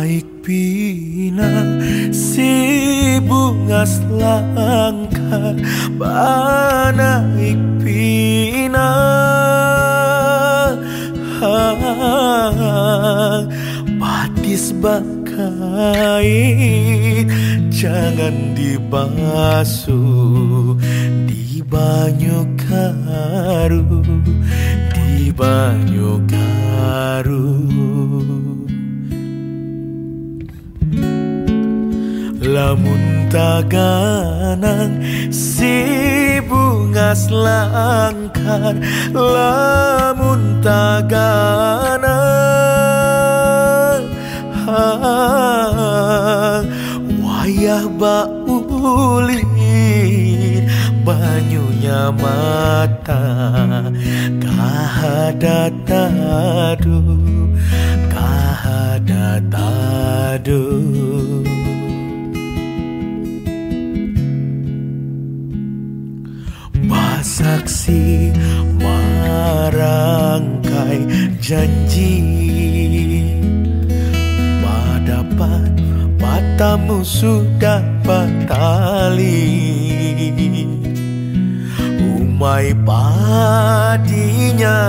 naik pina. Bunga selangkar Banaik pinang Batis bakait Jangan dibasuh Di banyu karu Di banyu karu. Lamun taganang si bunga selangkar Lamun taganang Wayah baulin banyunya mata Kahadatadu Kahadatadu Saksi marangkai janji. Madapat matamu sudah batali. Umai padinya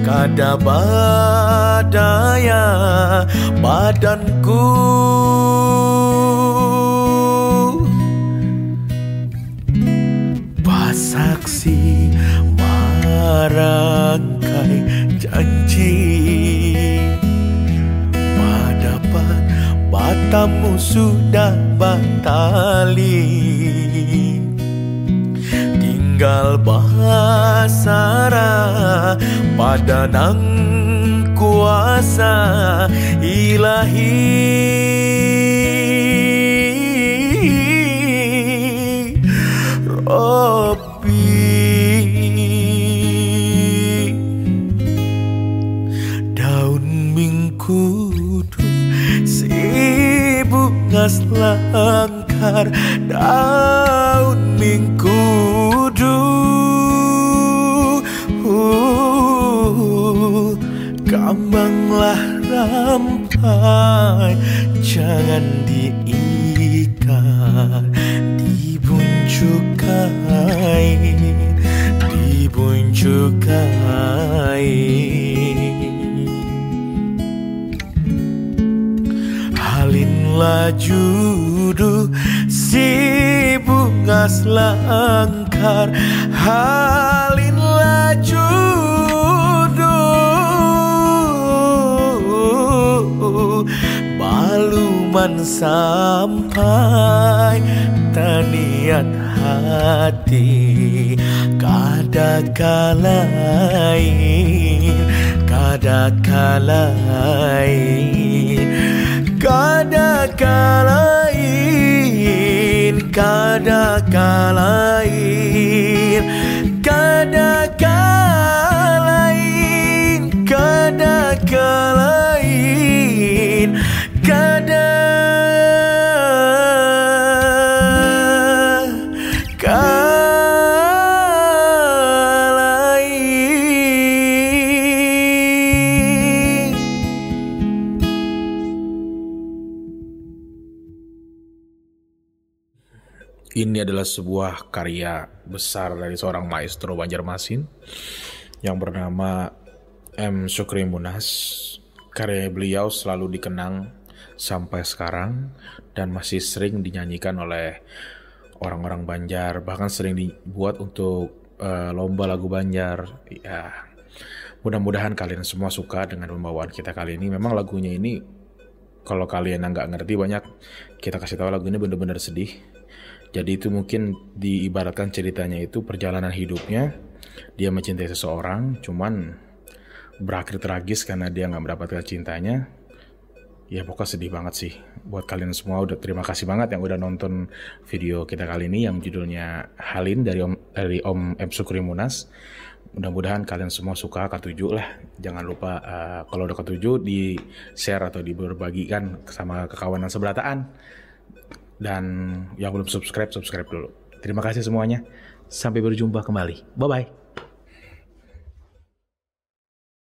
kada badaya badanku saksi marangkai janji. Madapat batamu sudah batali. Tinggal bahasara pada nang kuasa ilahi Robi Daun mingkudu Si bunga selangkar Daun mingkudu Kambanglah rampai. Jangan diikat Dibunjuk kain Halinlah judu Si bunga selangkar Halinlah judu Baluman sampai taniat hati. Kada kalain Kada kalain Kada kalain Kada kalain Kada kalain Kada kalain Kada Ini adalah sebuah karya besar dari seorang maestro Banjarmasin yang bernama M. Sukri Munas. Karya beliau selalu dikenang sampai sekarang dan masih sering dinyanyikan oleh orang-orang Banjar, bahkan sering dibuat untuk eh, lomba lagu Banjar. Ya, mudah-mudahan kalian semua suka dengan pembawaan kita kali ini. Memang lagunya ini kalau kalian nggak ngerti banyak kita kasih tahu lagu ini bener-bener sedih jadi itu mungkin diibaratkan ceritanya itu perjalanan hidupnya dia mencintai seseorang cuman berakhir tragis karena dia nggak mendapatkan cintanya ya pokoknya sedih banget sih buat kalian semua udah terima kasih banget yang udah nonton video kita kali ini yang judulnya Halin dari Om dari Om M Sukri Munas Mudah-mudahan kalian semua suka K7 lah. Jangan lupa uh, kalau udah K7 di share atau diberbagikan sama kekawanan seberataan. Dan yang belum subscribe, subscribe dulu. Terima kasih semuanya. Sampai berjumpa kembali. Bye-bye.